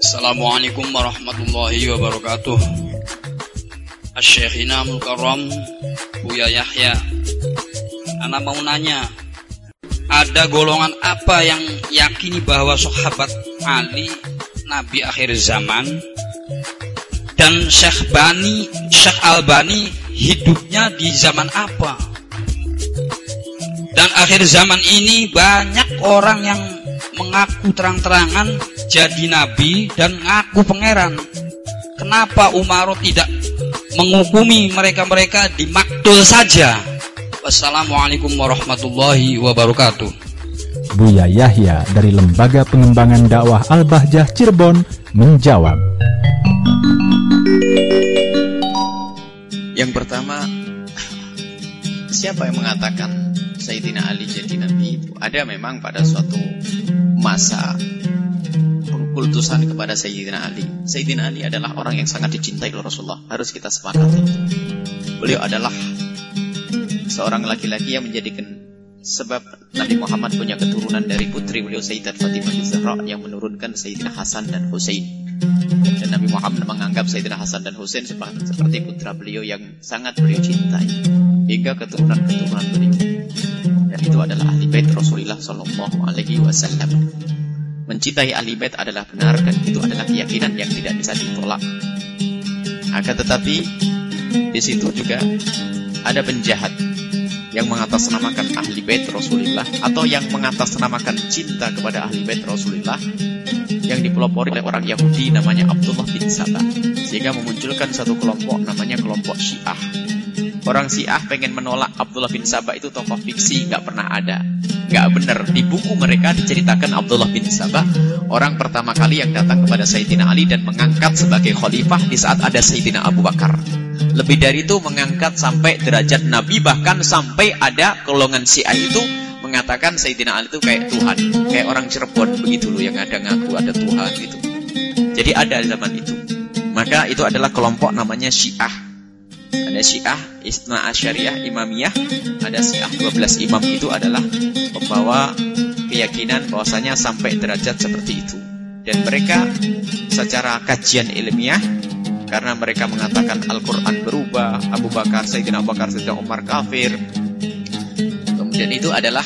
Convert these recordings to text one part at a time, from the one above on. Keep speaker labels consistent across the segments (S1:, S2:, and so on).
S1: Assalamualaikum warahmatullahi wabarakatuh. Mukarram Buya Yahya. Anak mau nanya, ada golongan apa yang yakini bahwa sahabat Ali Nabi akhir zaman dan Syekh Bani Syekh Albani hidupnya di zaman apa? Dan akhir zaman ini banyak orang yang mengaku terang-terangan jadi nabi dan ngaku pangeran. Kenapa Umar tidak menghukumi mereka-mereka di maktul saja? Wassalamualaikum warahmatullahi wabarakatuh.
S2: Buya Yahya dari Lembaga Pengembangan Dakwah Al-Bahjah Cirebon menjawab.
S3: Yang pertama, siapa yang mengatakan Sayyidina Ali jadi nabi itu? Ada memang pada suatu masa pengkultusan kepada Sayyidina Ali. Sayyidina Ali adalah orang yang sangat dicintai oleh Rasulullah. Harus kita sepakati. Beliau adalah seorang laki-laki yang menjadikan sebab Nabi Muhammad punya keturunan dari putri beliau Sayyidat Fatimah Zahra yang menurunkan Sayyidina Hasan dan Husain. Dan Nabi Muhammad menganggap Sayyidina Hasan dan Husain seperti putra beliau yang sangat beliau cintai hingga keturunan-keturunan beliau. Itu adalah ahli bait Rasulullah Shallallahu Alaihi Wasallam. Mencintai ahli bait adalah benar dan itu adalah keyakinan yang tidak bisa ditolak. Akan tetapi di situ juga ada penjahat yang mengatasnamakan ahli bait Rasulullah atau yang mengatasnamakan cinta kepada ahli bait Rasulullah yang dipelopori oleh orang Yahudi namanya Abdullah bin Sabah sehingga memunculkan satu kelompok namanya kelompok Syiah orang Syiah pengen menolak Abdullah bin Sabah itu tokoh fiksi nggak pernah ada nggak benar di buku mereka diceritakan Abdullah bin Sabah orang pertama kali yang datang kepada Sayyidina Ali dan mengangkat sebagai khalifah di saat ada Sayyidina Abu Bakar lebih dari itu mengangkat sampai derajat Nabi bahkan sampai ada golongan Syiah itu mengatakan Sayyidina Ali itu kayak Tuhan, kayak orang Cirebon begitu loh yang ada ngaku ada Tuhan gitu. Jadi ada zaman itu. Maka itu adalah kelompok namanya Syiah. Ada Syiah, Isna Asyariah, Imamiyah, ada Syiah 12 imam itu adalah pembawa keyakinan bahwasanya sampai derajat seperti itu. Dan mereka secara kajian ilmiah karena mereka mengatakan Al-Quran berubah, Abu Bakar, Sayyidina Abu Bakar, Sayyidina Umar kafir, dan itu adalah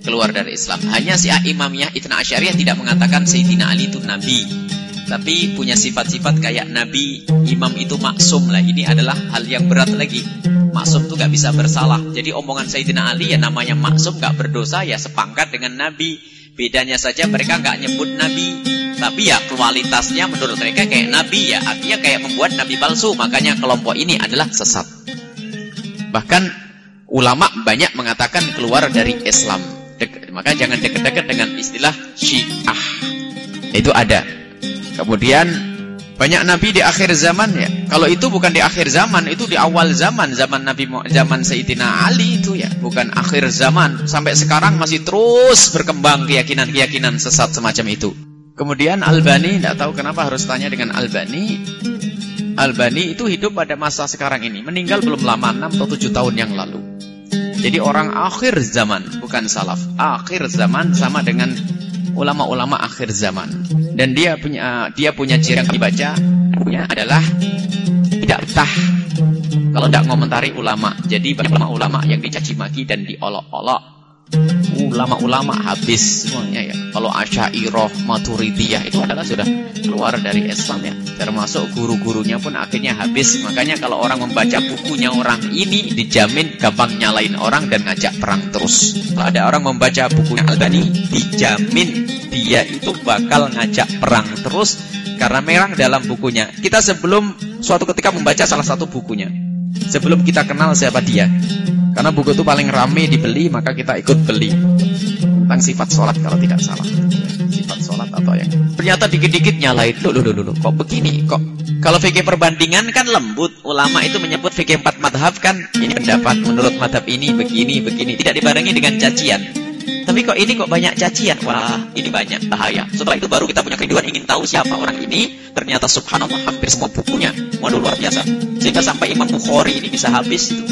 S3: keluar dari Islam. Hanya si Imamiyah Itna Asyariah tidak mengatakan Sayyidina Ali itu Nabi. Tapi punya sifat-sifat kayak Nabi, Imam itu maksum lah. Ini adalah hal yang berat lagi. Maksum itu gak bisa bersalah. Jadi omongan Sayyidina Ali ya namanya maksum gak berdosa ya sepangkat dengan Nabi. Bedanya saja mereka gak nyebut Nabi. Tapi ya kualitasnya menurut mereka kayak Nabi ya. Artinya kayak membuat Nabi palsu. Makanya kelompok ini adalah sesat. Bahkan ulama banyak mengatakan keluar dari Islam. Dek, maka jangan dekat-dekat dengan istilah Syiah. Itu ada. Kemudian banyak nabi di akhir zaman ya. Kalau itu bukan di akhir zaman, itu di awal zaman, zaman Nabi zaman Sayyidina Ali itu ya, bukan akhir zaman. Sampai sekarang masih terus berkembang keyakinan-keyakinan sesat semacam itu. Kemudian Albani, tidak tahu kenapa harus tanya dengan Albani. Albani itu hidup pada masa sekarang ini, meninggal belum lama, 6 atau 7 tahun yang lalu. Jadi orang akhir zaman, bukan salaf. Akhir zaman sama dengan ulama-ulama akhir zaman. Dan dia punya dia punya ciri yang dibaca punya adalah tidak betah kalau tidak ngomentari ulama. Jadi ulama-ulama yang dicaci maki dan diolok-olok. Ulama-ulama habis semuanya ya. Kalau Asy'ariyah, Maturidiyah itu adalah sudah keluar dari Islam ya. Termasuk guru-gurunya pun akhirnya habis. Makanya kalau orang membaca bukunya orang ini dijamin gampang nyalain orang dan ngajak perang terus. Kalau ada orang membaca bukunya Albani dijamin dia itu bakal ngajak perang terus karena merah dalam bukunya. Kita sebelum suatu ketika membaca salah satu bukunya. Sebelum kita kenal siapa dia. Karena buku itu paling rame dibeli, maka kita ikut beli. Tentang sifat sholat kalau tidak salah. Sifat sholat atau yang... Ternyata dikit-dikit nyalain. Loh, loh, loh, loh, kok begini? Kok kalau fikih perbandingan kan lembut. Ulama itu menyebut fikih empat madhab kan. Ini pendapat menurut madhab ini, begini, begini. Tidak dibarengi dengan cacian. Tapi kok ini kok banyak cacian? Wah, ini banyak bahaya. Setelah itu baru kita punya kerinduan ingin tahu siapa orang ini. Ternyata subhanallah hampir semua bukunya. Waduh luar biasa. Sehingga sampai Imam Bukhari ini bisa habis itu.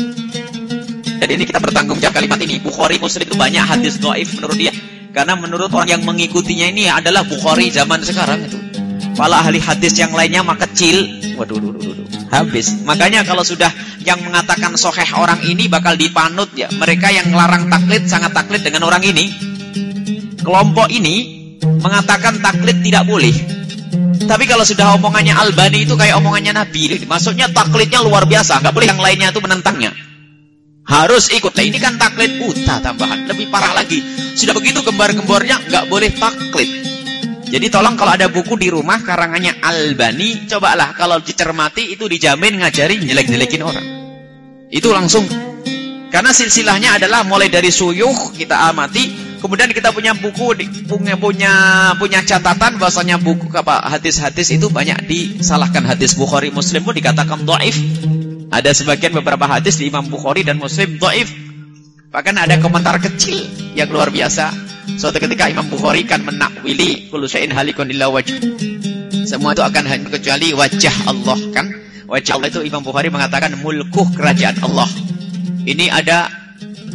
S3: Dan ini kita bertanggung jawab kalimat ini. Bukhari Muslim itu banyak hadis doaif menurut dia. Karena menurut orang yang mengikutinya ini adalah Bukhari zaman sekarang itu. Pala ahli hadis yang lainnya mah kecil. Waduh, waduh, waduh, waduh. Habis. Makanya kalau sudah yang mengatakan soheh orang ini bakal dipanut ya. Mereka yang larang taklid sangat taklid dengan orang ini. Kelompok ini mengatakan taklid tidak boleh. Tapi kalau sudah omongannya Albani itu kayak omongannya Nabi. Maksudnya taklidnya luar biasa. Nggak boleh yang lainnya itu menentangnya. Harus ikut. Nah ini kan taklid buta tambahan. Lebih parah lagi. Sudah begitu gembar-gembornya nggak boleh taklid. Jadi tolong kalau ada buku di rumah karangannya Albani, cobalah kalau dicermati itu dijamin ngajarin jelek-jelekin orang. Itu langsung. Karena silsilahnya adalah mulai dari suyuh kita amati, kemudian kita punya buku punya punya punya catatan bahwasanya buku apa hadis-hadis itu banyak disalahkan hadis Bukhari Muslim pun dikatakan dhaif. Ada sebagian beberapa hadis di Imam Bukhari dan Muslim dhaif. Bahkan ada komentar kecil yang luar biasa Suatu ketika Imam Bukhari kan menakwili kullu syai'in halikun illa wajh. Semua itu akan hanya kecuali wajah Allah kan. Wajah Allah itu Imam Bukhari mengatakan mulkuh kerajaan Allah. Ini ada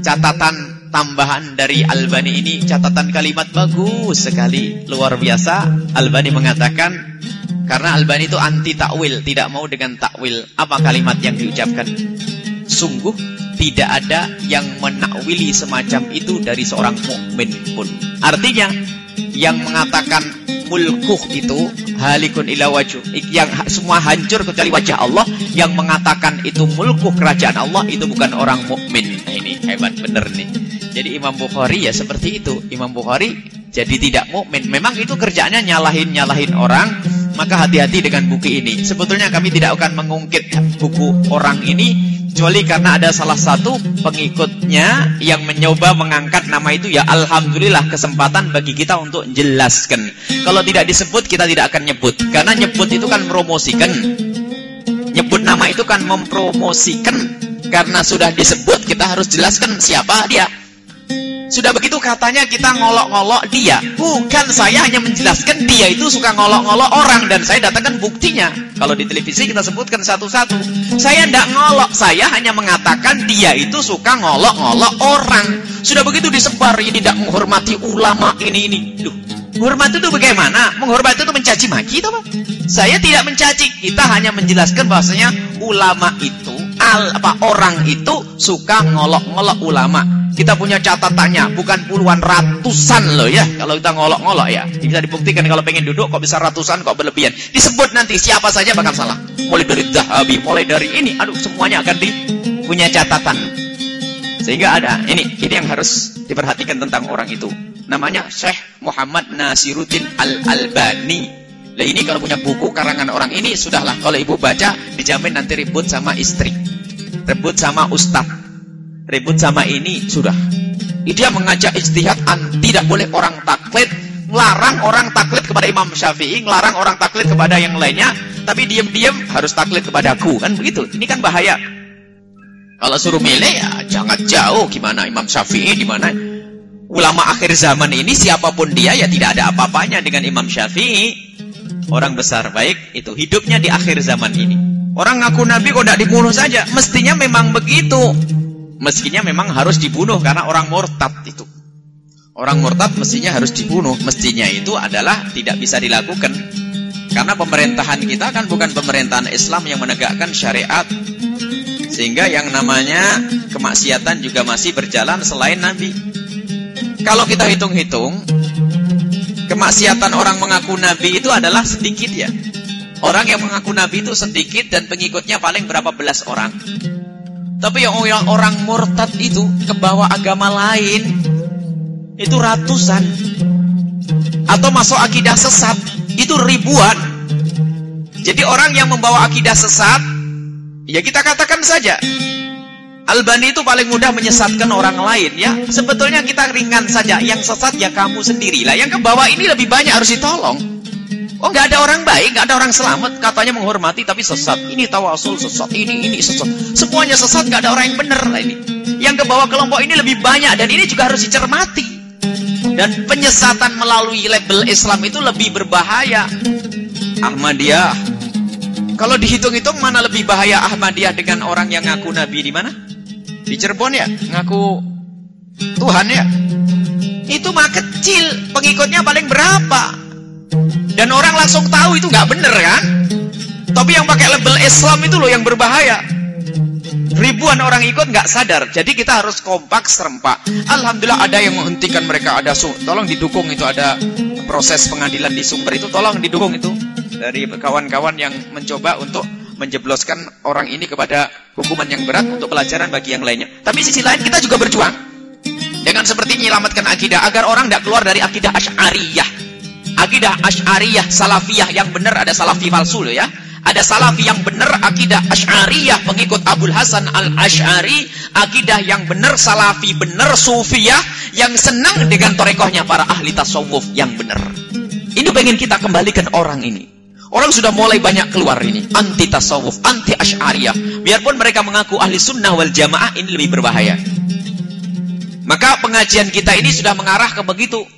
S3: catatan tambahan dari Albani ini catatan kalimat bagus sekali luar biasa Albani mengatakan karena Albani itu anti takwil tidak mau dengan takwil apa kalimat yang diucapkan sungguh tidak ada yang menakwili semacam itu dari seorang mukmin pun. Artinya yang mengatakan mulkuh itu halikun ila wajh yang semua hancur kecuali wajah Allah yang mengatakan itu mulkuh kerajaan Allah itu bukan orang mukmin. Nah, ini hebat bener nih. Jadi Imam Bukhari ya seperti itu. Imam Bukhari jadi tidak mukmin. Memang itu kerjanya nyalahin-nyalahin orang. Maka hati-hati dengan buku ini. Sebetulnya kami tidak akan mengungkit buku orang ini kecuali karena ada salah satu pengikutnya yang mencoba mengangkat nama itu ya alhamdulillah kesempatan bagi kita untuk jelaskan. Kalau tidak disebut kita tidak akan nyebut karena nyebut itu kan promosikan. Nyebut nama itu kan mempromosikan karena sudah disebut kita harus jelaskan siapa dia. Sudah begitu katanya kita ngolok-ngolok dia. Bukan saya hanya menjelaskan dia itu suka ngolok-ngolok orang dan saya datangkan buktinya. Kalau di televisi kita sebutkan satu-satu. Saya tidak ngolok, saya hanya mengatakan dia itu suka ngolok-ngolok orang. Sudah begitu disebar ini tidak menghormati ulama ini ini. Duh, menghormati itu bagaimana? Menghormati itu mencaci maki itu. Saya tidak mencaci, kita hanya menjelaskan bahwasanya ulama itu al apa orang itu suka ngolok-ngolok ulama kita punya catatannya, bukan puluhan ratusan loh ya. Kalau kita ngolok-ngolok ya, bisa dibuktikan kalau pengen duduk kok bisa ratusan kok berlebihan. Disebut nanti siapa saja bakal salah. Mulai dari Zahabi, mulai dari ini, aduh semuanya akan di punya catatan. Sehingga ada ini, ini yang harus diperhatikan tentang orang itu. Namanya Syekh Muhammad Nasiruddin Al-Albani. Nah ini kalau punya buku karangan orang ini sudahlah kalau ibu baca dijamin nanti ribut sama istri, ribut sama ustadz ribut sama ini sudah. Dia mengajak istihad tidak boleh orang taklid larang orang taklid kepada Imam Syafi'i larang orang taklid kepada yang lainnya tapi diam-diam harus taklid kepadaku kan begitu? Ini kan bahaya. Kalau suruh milih ya jangan jauh gimana Imam Syafi'i di mana? Ulama akhir zaman ini siapa pun dia ya tidak ada apa-apanya dengan Imam Syafi'i. Orang besar baik itu hidupnya di akhir zaman ini orang ngaku nabi kok tidak dibunuh saja mestinya memang begitu Meskinya memang harus dibunuh karena orang murtad itu. Orang murtad mestinya harus dibunuh. Mestinya itu adalah tidak bisa dilakukan. Karena pemerintahan kita kan bukan pemerintahan Islam yang menegakkan syariat. Sehingga yang namanya kemaksiatan juga masih berjalan selain Nabi. Kalau kita hitung-hitung, kemaksiatan orang mengaku Nabi itu adalah sedikit ya. Orang yang mengaku Nabi itu sedikit dan pengikutnya paling berapa belas orang. Tapi yang orang, orang murtad itu kebawa agama lain itu ratusan. Atau masuk akidah sesat itu ribuan. Jadi orang yang membawa akidah sesat ya kita katakan saja Albani itu paling mudah menyesatkan orang lain ya. Sebetulnya kita ringan saja. Yang sesat ya kamu sendirilah. Yang kebawa ini lebih banyak harus ditolong. Oh nggak ada orang baik, nggak ada orang selamat, katanya menghormati tapi sesat. Ini tawasul sesat, ini ini sesat. Semuanya sesat, nggak ada orang yang benar lah ini. Yang ke bawah kelompok ini lebih banyak dan ini juga harus dicermati. Dan penyesatan melalui label Islam itu lebih berbahaya. Ahmadiyah. Kalau dihitung-hitung mana lebih bahaya Ahmadiyah dengan orang yang ngaku Nabi di mana? Di Cirebon ya, ngaku Tuhan ya. Itu mah kecil, pengikutnya paling berapa? Dan orang langsung tahu itu nggak bener kan? Tapi yang pakai label Islam itu loh yang berbahaya. Ribuan orang ikut nggak sadar. Jadi kita harus kompak serempak. Alhamdulillah ada yang menghentikan mereka. Ada tolong didukung itu ada proses pengadilan di Sumber itu tolong didukung itu dari kawan-kawan yang mencoba untuk menjebloskan orang ini kepada hukuman yang berat untuk pelajaran bagi yang lainnya. Tapi sisi lain kita juga berjuang dengan seperti menyelamatkan akidah agar orang tidak keluar dari akidah Asy'ariyah. Akidah Asy'ariyah, Salafiyah yang benar ada salafi palsu loh ya. Ada salafi yang benar akidah Asy'ariyah pengikut Abdul Hasan Al-Asy'ari, akidah yang benar salafi benar sufiyah yang senang dengan torekohnya para ahli tasawuf yang benar. Ini pengen kita kembalikan orang ini. Orang sudah mulai banyak keluar ini. Anti tasawuf, anti asy'ariyah. Biarpun mereka mengaku ahli sunnah wal jamaah, ini lebih berbahaya. Maka pengajian kita ini sudah mengarah ke begitu.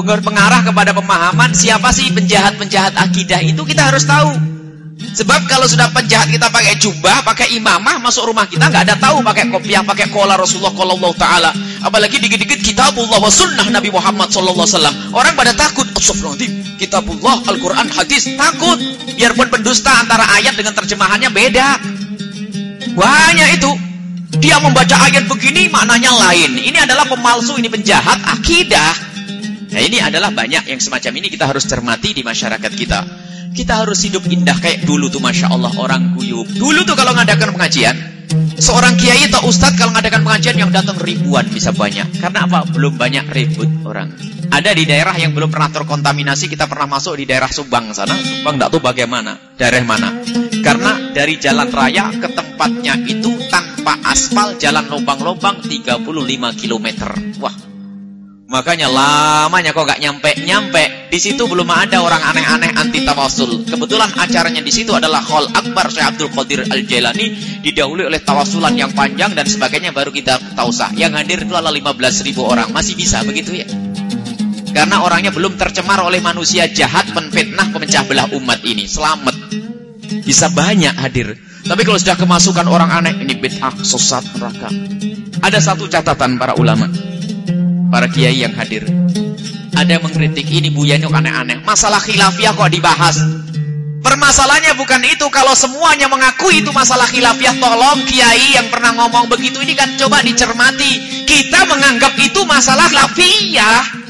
S3: Pengarah kepada pemahaman siapa sih penjahat-penjahat akidah itu kita harus tahu. Sebab kalau sudah penjahat kita pakai jubah, pakai imamah, masuk rumah kita nggak ada tahu pakai kopiah, pakai kola Rasulullah Sallallahu Taala. Apalagi dikit-dikit kitabullah wa sunnah Nabi Muhammad Wasallam. Orang pada takut. Kitabullah, Al-Quran, hadis takut. Biarpun pendusta antara ayat dengan terjemahannya beda. Banyak itu. Dia membaca ayat begini maknanya lain. Ini adalah pemalsu, ini penjahat akidah. Nah ini adalah banyak yang semacam ini kita harus cermati di masyarakat kita. Kita harus hidup indah kayak dulu tuh Masya Allah orang guyup. Dulu tuh kalau ngadakan pengajian, seorang kiai atau ustadz kalau ngadakan pengajian yang datang ribuan bisa banyak. Karena apa? Belum banyak ribut orang. Ada di daerah yang belum pernah terkontaminasi, kita pernah masuk di daerah Subang sana. Subang tidak tahu bagaimana, daerah mana. Karena dari jalan raya ke tempatnya itu tanpa aspal, jalan lubang-lubang 35 km. Wah, Makanya lamanya kok gak nyampe-nyampe. Di situ belum ada orang aneh-aneh anti tawasul. Kebetulan acaranya di situ adalah Hall Akbar Syekh Abdul Qadir Al-Jailani didahului oleh tawasulan yang panjang dan sebagainya baru kita tahu sah. Yang hadir itu adalah 15 ribu orang. Masih bisa begitu ya? Karena orangnya belum tercemar oleh manusia jahat, penfitnah, pemecah belah umat ini. Selamat. Bisa banyak hadir. Tapi kalau sudah kemasukan orang aneh, ini bid'ah, sesat, neraka. Ada satu catatan para ulama para kiai yang hadir. Ada yang mengkritik ini Buya ini aneh-aneh. Masalah khilafiyah kok dibahas. Permasalahannya bukan itu. Kalau semuanya mengaku itu masalah khilafiyah, tolong kiai yang pernah ngomong begitu ini kan coba dicermati. Kita menganggap itu masalah khilafiyah.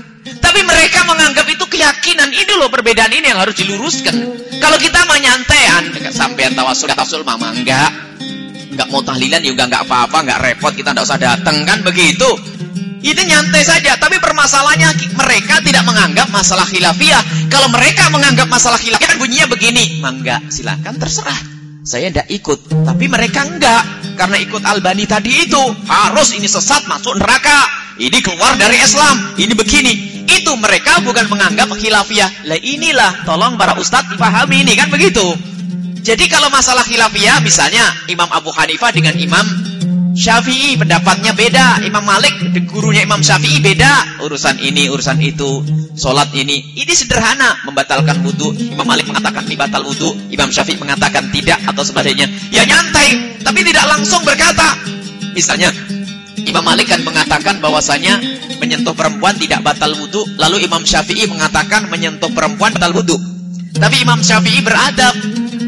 S3: Tapi mereka menganggap itu keyakinan. Ini loh perbedaan ini yang harus diluruskan. Kalau kita menyantean, sampean tawasul, tawasul mama enggak. Enggak mau tahlilan juga enggak apa-apa, enggak repot, kita enggak usah datang kan begitu. Itu nyantai saja, tapi permasalahannya mereka tidak menganggap masalah khilafiyah. Kalau mereka menganggap masalah khilafiyah bunyinya begini, mangga silakan terserah. Saya tidak ikut, tapi mereka enggak. Karena ikut Albani tadi itu, harus ini sesat masuk neraka. Ini keluar dari Islam, ini begini. Itu mereka bukan menganggap khilafiyah. Lah inilah, tolong para ustadz dipahami ini kan begitu. Jadi kalau masalah khilafiyah, misalnya Imam Abu Hanifah dengan Imam Syafi'i pendapatnya beda. Imam Malik, gurunya Imam Syafi'i beda. Urusan ini, urusan itu, solat ini. Ini sederhana, membatalkan wudhu. Imam Malik mengatakan ini batal wudhu. Imam Syafi'i mengatakan tidak atau sebagainya. Ya nyantai, tapi tidak langsung berkata. Misalnya, Imam Malik kan mengatakan bahwasanya menyentuh perempuan tidak batal wudhu. Lalu Imam Syafi'i mengatakan menyentuh perempuan batal wudhu. Tapi Imam Syafi'i beradab.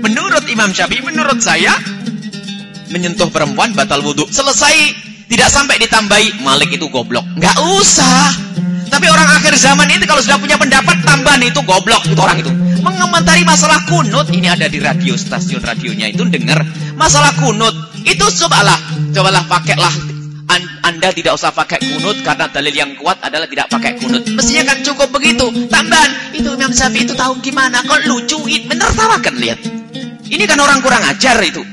S3: Menurut Imam Syafi'i, menurut saya, menyentuh perempuan batal wudhu. Selesai, tidak sampai ditambahi Malik itu goblok. Nggak usah. Tapi orang akhir zaman ini kalau sudah punya pendapat tambahan itu goblok itu orang itu. Mengomentari masalah kunut ini ada di radio stasiun radionya itu dengar masalah kunut itu cobalah cobalah pakailah anda tidak usah pakai kunut karena dalil yang kuat adalah tidak pakai kunut. Mestinya kan cukup begitu. Tambahan itu Imam Syafi'i itu tahu gimana? Kok lucu? Bener tawakan lihat. Ini kan orang kurang ajar itu.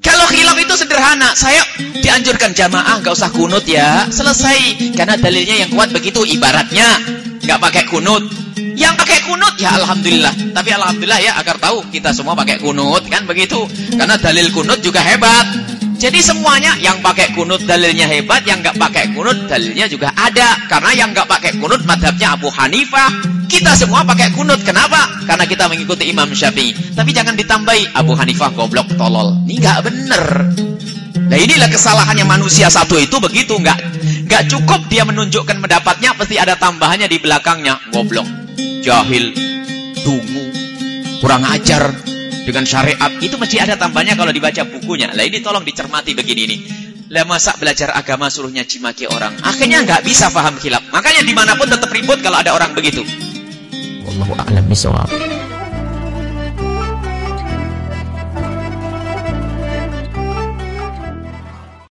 S3: Kalau khilaf itu sederhana, saya dianjurkan jamaah nggak usah kunut ya, selesai. Karena dalilnya yang kuat begitu, ibaratnya nggak pakai kunut. Yang pakai kunut ya alhamdulillah. Tapi alhamdulillah ya agar tahu kita semua pakai kunut kan begitu. Karena dalil kunut juga hebat. Jadi semuanya yang pakai kunut dalilnya hebat, yang nggak pakai kunut dalilnya juga ada. Karena yang nggak pakai kunut madhabnya Abu Hanifah. Kita semua pakai kunut. Kenapa? Karena kita mengikuti Imam Syafi'i. Tapi jangan ditambahi Abu Hanifah goblok tolol. Ini nggak bener. Nah inilah kesalahannya manusia satu itu begitu nggak Gak cukup dia menunjukkan pendapatnya, pasti ada tambahannya di belakangnya. Goblok, jahil, dungu, kurang ajar dengan syariat. Itu mesti ada tambahnya kalau dibaca bukunya. Lah ini tolong dicermati begini nih. Lah masa belajar agama suruh nyaci maki orang. Akhirnya nggak bisa paham khilaf. Makanya di mana pun tetap ribut kalau ada orang begitu.
S4: والله أعلم بصواب.